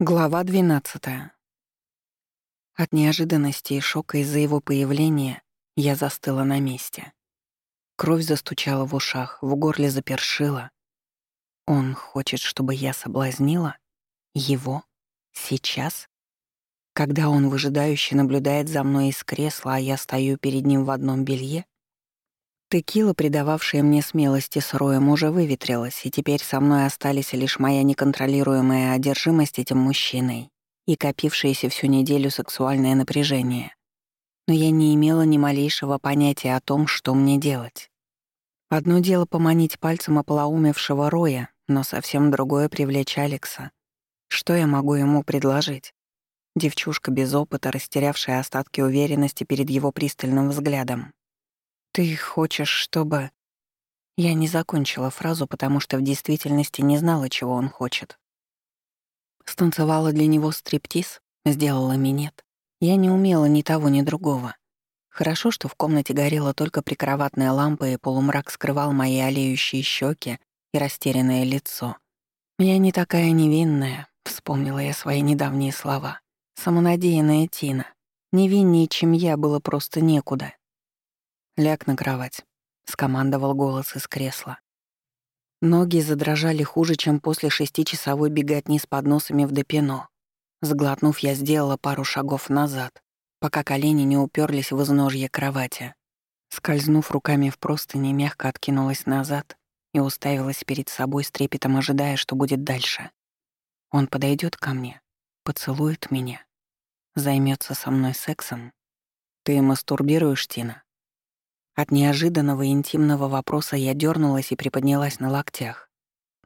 Глава 12. От неожиданности и шока из-за его появления я застыла на месте. Кровь застучала в ушах, в горле запершила. Он хочет, чтобы я соблазнила? Его? Сейчас? Когда он выжидающе наблюдает за мной из кресла, а я стою перед ним в одном белье? Текила, придававшая мне смелости с Роем, уже выветрилась, и теперь со мной остались лишь моя неконтролируемая одержимость этим мужчиной и копившееся всю неделю сексуальное напряжение. Но я не имела ни малейшего понятия о том, что мне делать. Одно дело поманить пальцем ополоумевшего Роя, но совсем другое — привлечь Алекса. Что я могу ему предложить? Девчушка без опыта, растерявшая остатки уверенности перед его пристальным взглядом. «Ты хочешь, чтобы...» Я не закончила фразу, потому что в действительности не знала, чего он хочет. Станцевала для него стриптиз, сделала минет. Я не умела ни того, ни другого. Хорошо, что в комнате горела только прикроватная лампа, и полумрак скрывал мои олеющие щеки и растерянное лицо. «Я не такая невинная», — вспомнила я свои недавние слова. «Самонадеянная Тина. Невиннее, чем я, было просто некуда. «Ляг на кровать», — скомандовал голос из кресла. Ноги задрожали хуже, чем после шестичасовой беготни с подносами в депино. Сглотнув, я сделала пару шагов назад, пока колени не уперлись в изножье кровати. Скользнув руками в простыни, мягко откинулась назад и уставилась перед собой с трепетом, ожидая, что будет дальше. Он подойдет ко мне, поцелует меня, займется со мной сексом. «Ты мастурбируешь, Тина?» От неожиданного интимного вопроса я дернулась и приподнялась на локтях.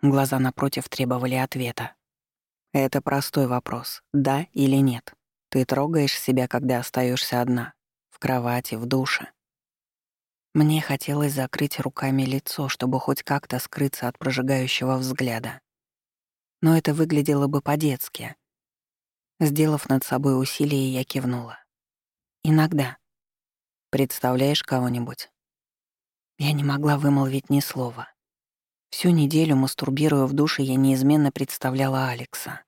Глаза напротив требовали ответа. Это простой вопрос, да или нет. Ты трогаешь себя, когда остаешься одна, в кровати, в душе. Мне хотелось закрыть руками лицо, чтобы хоть как-то скрыться от прожигающего взгляда. Но это выглядело бы по-детски. Сделав над собой усилие, я кивнула. Иногда. Представляешь кого-нибудь? Я не могла вымолвить ни слова. Всю неделю, мастурбируя в душе, я неизменно представляла Алекса.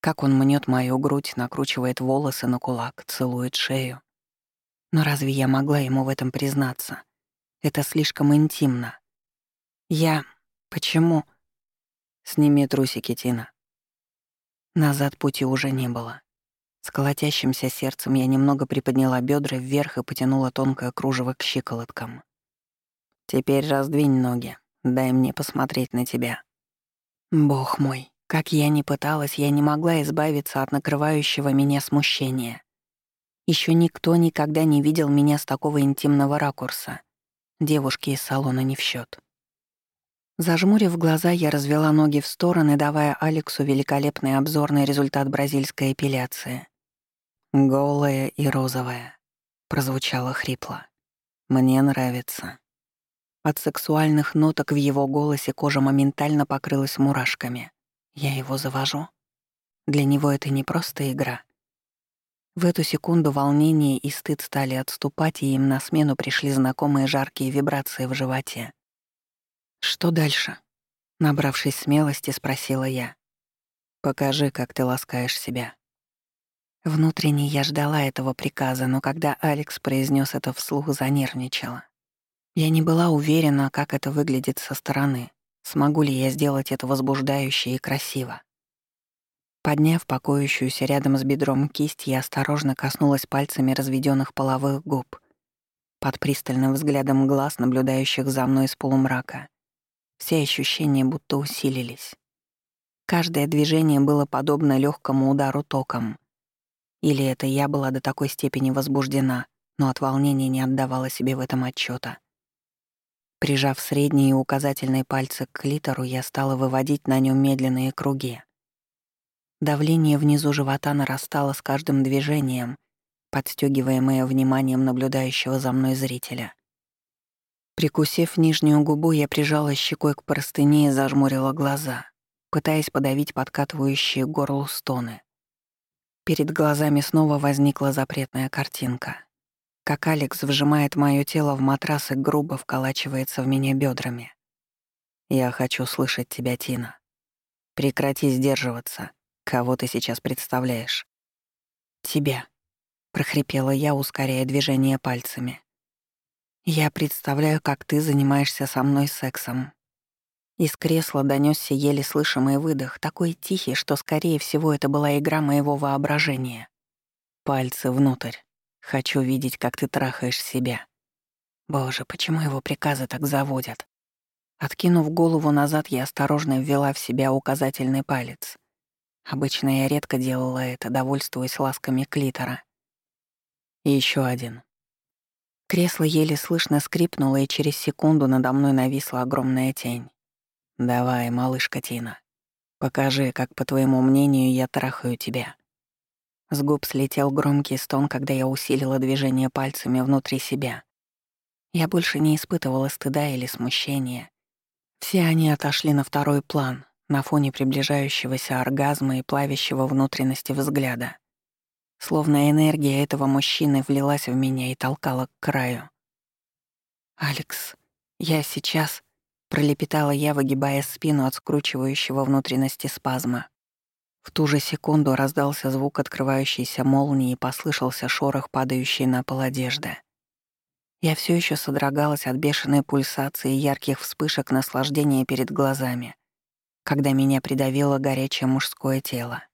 Как он мнет мою грудь, накручивает волосы на кулак, целует шею. Но разве я могла ему в этом признаться? Это слишком интимно. Я... Почему? Сними трусики, Тина. Назад пути уже не было. С колотящимся сердцем я немного приподняла бедра вверх и потянула тонкое кружево к щиколоткам. «Теперь раздвинь ноги, дай мне посмотреть на тебя». Бог мой, как я ни пыталась, я не могла избавиться от накрывающего меня смущения. Еще никто никогда не видел меня с такого интимного ракурса. Девушки из салона не в счет. Зажмурив глаза, я развела ноги в стороны, давая Алексу великолепный обзорный результат бразильской эпиляции. «Голая и розовая», — прозвучало хрипло. «Мне нравится». От сексуальных ноток в его голосе кожа моментально покрылась мурашками. Я его завожу. Для него это не просто игра. В эту секунду волнение и стыд стали отступать, и им на смену пришли знакомые жаркие вибрации в животе. «Что дальше?» Набравшись смелости, спросила я. «Покажи, как ты ласкаешь себя». Внутренне я ждала этого приказа, но когда Алекс произнес это вслух, занервничала. Я не была уверена, как это выглядит со стороны, смогу ли я сделать это возбуждающе и красиво. Подняв покоящуюся рядом с бедром кисть, я осторожно коснулась пальцами разведённых половых губ. Под пристальным взглядом глаз, наблюдающих за мной из полумрака, все ощущения будто усилились. Каждое движение было подобно легкому удару током, или это я была до такой степени возбуждена, но от волнения не отдавала себе в этом отчета. Прижав средние и указательные пальцы к клитору, я стала выводить на нем медленные круги. Давление внизу живота нарастало с каждым движением, подстегиваемое вниманием наблюдающего за мной зрителя. Прикусив нижнюю губу, я прижала щекой к простыне и зажмурила глаза, пытаясь подавить подкатывающие горлу стоны. Перед глазами снова возникла запретная картинка. Как Алекс вжимает моё тело в матрас и грубо вколачивается в меня бедрами. «Я хочу слышать тебя, Тина. Прекрати сдерживаться. Кого ты сейчас представляешь? Тебя, прохрипела я, ускоряя движение пальцами. Я представляю, как ты занимаешься со мной сексом. Из кресла донесся еле слышимый выдох, такой тихий, что, скорее всего, это была игра моего воображения. Пальцы внутрь. Хочу видеть, как ты трахаешь себя. Боже, почему его приказы так заводят? Откинув голову назад, я осторожно ввела в себя указательный палец. Обычно я редко делала это, довольствуясь ласками клитора. И еще один. Кресло еле слышно скрипнуло, и через секунду надо мной нависла огромная тень. «Давай, малышка Тина, покажи, как, по твоему мнению, я трахаю тебя». С губ слетел громкий стон, когда я усилила движение пальцами внутри себя. Я больше не испытывала стыда или смущения. Все они отошли на второй план, на фоне приближающегося оргазма и плавящего внутренности взгляда. Словно энергия этого мужчины влилась в меня и толкала к краю. «Алекс, я сейчас...» — пролепетала я, выгибая спину от скручивающего внутренности спазма. В ту же секунду раздался звук открывающейся молнии и послышался шорох, падающей на пол одежды. Я все еще содрогалась от бешеной пульсации и ярких вспышек наслаждения перед глазами, когда меня придавило горячее мужское тело.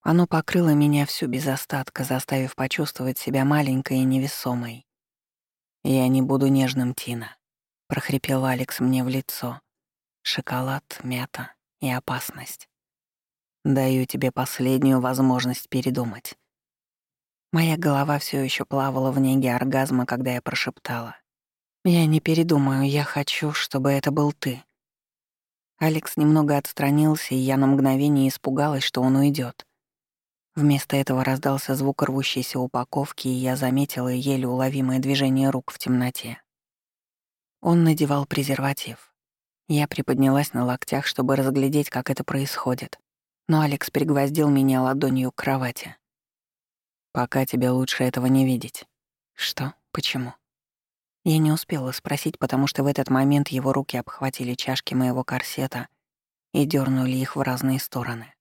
Оно покрыло меня всю без остатка, заставив почувствовать себя маленькой и невесомой. «Я не буду нежным, Тина», — прохрипел Алекс мне в лицо. «Шоколад, мята и опасность. Даю тебе последнюю возможность передумать. Моя голова все еще плавала в неге оргазма, когда я прошептала. «Я не передумаю, я хочу, чтобы это был ты». Алекс немного отстранился, и я на мгновение испугалась, что он уйдет. Вместо этого раздался звук рвущейся упаковки, и я заметила еле уловимое движение рук в темноте. Он надевал презерватив. Я приподнялась на локтях, чтобы разглядеть, как это происходит. Но Алекс пригвоздил меня ладонью к кровати. Пока тебе лучше этого не видеть. Что? Почему? Я не успела спросить, потому что в этот момент его руки обхватили чашки моего корсета и дернули их в разные стороны.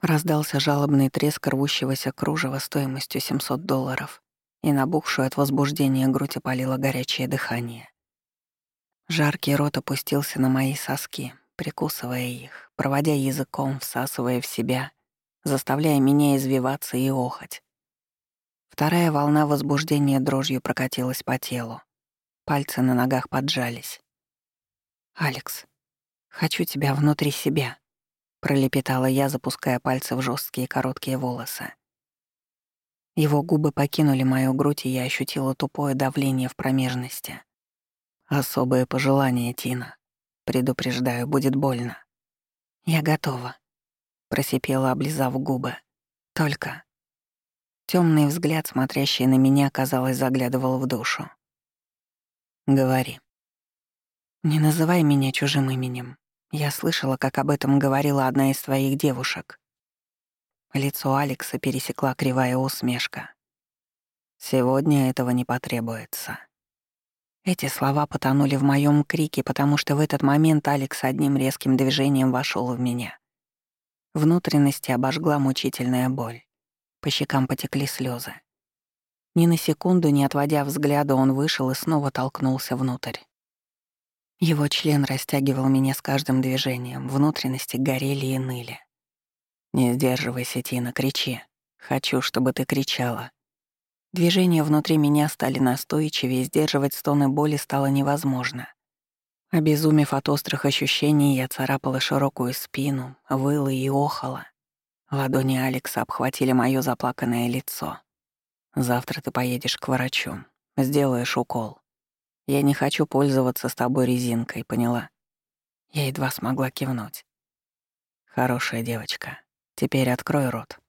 Раздался жалобный треск рвущегося кружева стоимостью 700 долларов, и набухшую от возбуждения грудь опалило горячее дыхание. Жаркий рот опустился на мои соски, прикусывая их, проводя языком, всасывая в себя, заставляя меня извиваться и охать. Вторая волна возбуждения дрожью прокатилась по телу. Пальцы на ногах поджались. «Алекс, хочу тебя внутри себя», — пролепетала я, запуская пальцы в жесткие короткие волосы. Его губы покинули мою грудь, и я ощутила тупое давление в промежности. «Особое пожелание, Тина. Предупреждаю, будет больно». «Я готова», — просипела, облизав губы. «Только Темный взгляд, смотрящий на меня, казалось, заглядывал в душу. «Говори». «Не называй меня чужим именем. Я слышала, как об этом говорила одна из твоих девушек». Лицо Алекса пересекла кривая усмешка. «Сегодня этого не потребуется». Эти слова потонули в моем крике, потому что в этот момент Алекс одним резким движением вошел в меня. Внутренности обожгла мучительная боль. По щекам потекли слезы. Ни на секунду, не отводя взгляда, он вышел и снова толкнулся внутрь. Его член растягивал меня с каждым движением, внутренности горели и ныли. «Не сдерживайся, Тина, кричи. Хочу, чтобы ты кричала». Движения внутри меня стали настойчивее, сдерживать стоны боли стало невозможно. Обезумев от острых ощущений, я царапала широкую спину, выла и охала. Ладони Алекса обхватили моё заплаканное лицо. «Завтра ты поедешь к врачу. Сделаешь укол. Я не хочу пользоваться с тобой резинкой, поняла?» Я едва смогла кивнуть. «Хорошая девочка. Теперь открой рот».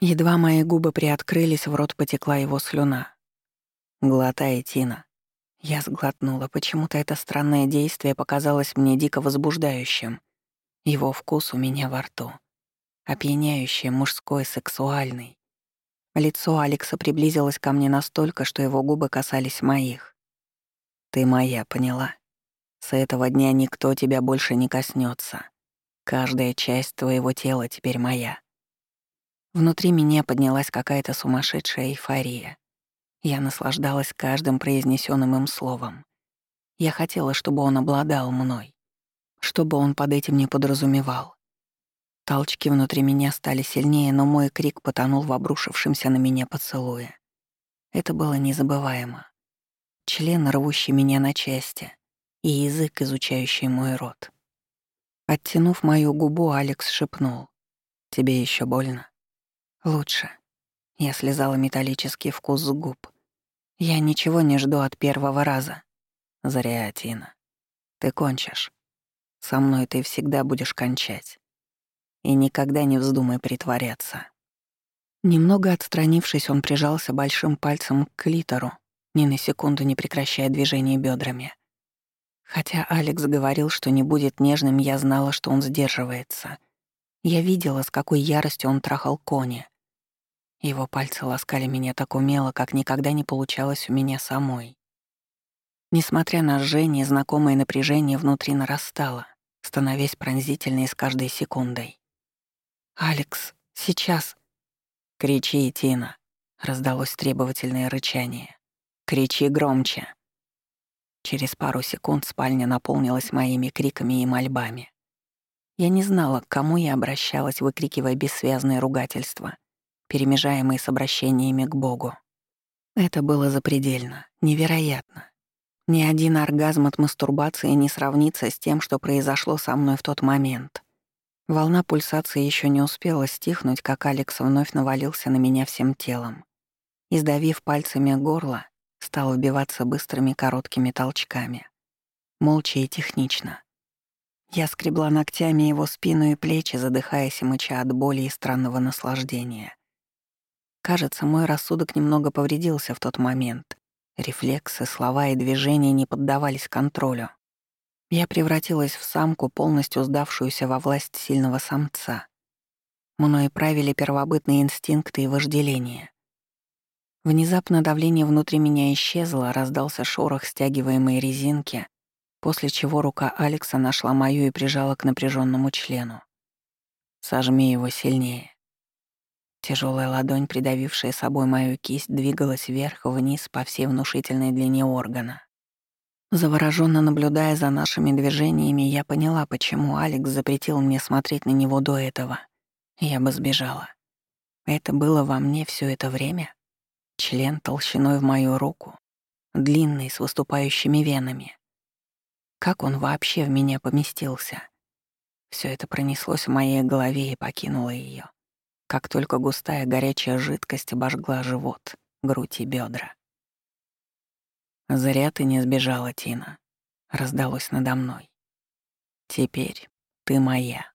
Едва мои губы приоткрылись, в рот потекла его слюна. «Глотай, Тина». Я сглотнула. Почему-то это странное действие показалось мне дико возбуждающим. Его вкус у меня во рту опьяняющий, мужской, сексуальный. Лицо Алекса приблизилось ко мне настолько, что его губы касались моих. «Ты моя, поняла? С этого дня никто тебя больше не коснется. Каждая часть твоего тела теперь моя. Внутри меня поднялась какая-то сумасшедшая эйфория. Я наслаждалась каждым произнесенным им словом. Я хотела, чтобы он обладал мной. Чтобы он под этим не подразумевал. Толчки внутри меня стали сильнее, но мой крик потонул в обрушившемся на меня поцелуе. Это было незабываемо. Член, рвущий меня на части, и язык, изучающий мой рот. Оттянув мою губу, Алекс шепнул. «Тебе еще больно?» «Лучше». Я слезала металлический вкус с губ. Я ничего не жду от первого раза. Зря, Тина. Ты кончишь. Со мной ты всегда будешь кончать. И никогда не вздумай притворяться. Немного отстранившись, он прижался большим пальцем к клитору, ни на секунду не прекращая движение бедрами. Хотя Алекс говорил, что не будет нежным, я знала, что он сдерживается. Я видела, с какой яростью он трахал кони. Его пальцы ласкали меня так умело, как никогда не получалось у меня самой. Несмотря на жжение, знакомое напряжение внутри нарастало, становясь пронзительной с каждой секундой. «Алекс, сейчас...» «Кричи, Тина!» — раздалось требовательное рычание. «Кричи громче!» Через пару секунд спальня наполнилась моими криками и мольбами. Я не знала, к кому я обращалась, выкрикивая бессвязные ругательства, перемежаемые с обращениями к Богу. Это было запредельно, невероятно. Ни один оргазм от мастурбации не сравнится с тем, что произошло со мной в тот момент. Волна пульсации еще не успела стихнуть, как Алекс вновь навалился на меня всем телом. Издавив пальцами горло, стал вбиваться быстрыми короткими толчками. Молча и технично. Я скребла ногтями его спину и плечи, задыхаясь и мыча от боли и странного наслаждения. Кажется, мой рассудок немного повредился в тот момент, Рефлексы, слова и движения не поддавались контролю. Я превратилась в самку, полностью сдавшуюся во власть сильного самца. Мною правили первобытные инстинкты и вожделение. Внезапно давление внутри меня исчезло, раздался шорох стягиваемой резинки, после чего рука Алекса нашла мою и прижала к напряженному члену. «Сожми его сильнее», Тяжелая ладонь, придавившая собой мою кисть, двигалась вверх-вниз по всей внушительной длине органа. Завороженно наблюдая за нашими движениями, я поняла, почему Алекс запретил мне смотреть на него до этого. Я бы сбежала. Это было во мне все это время? Член толщиной в мою руку, длинный, с выступающими венами. Как он вообще в меня поместился? Все это пронеслось в моей голове и покинуло ее как только густая горячая жидкость обожгла живот, грудь и бедра. «Зря ты не сбежала, Тина», — раздалось надо мной. «Теперь ты моя».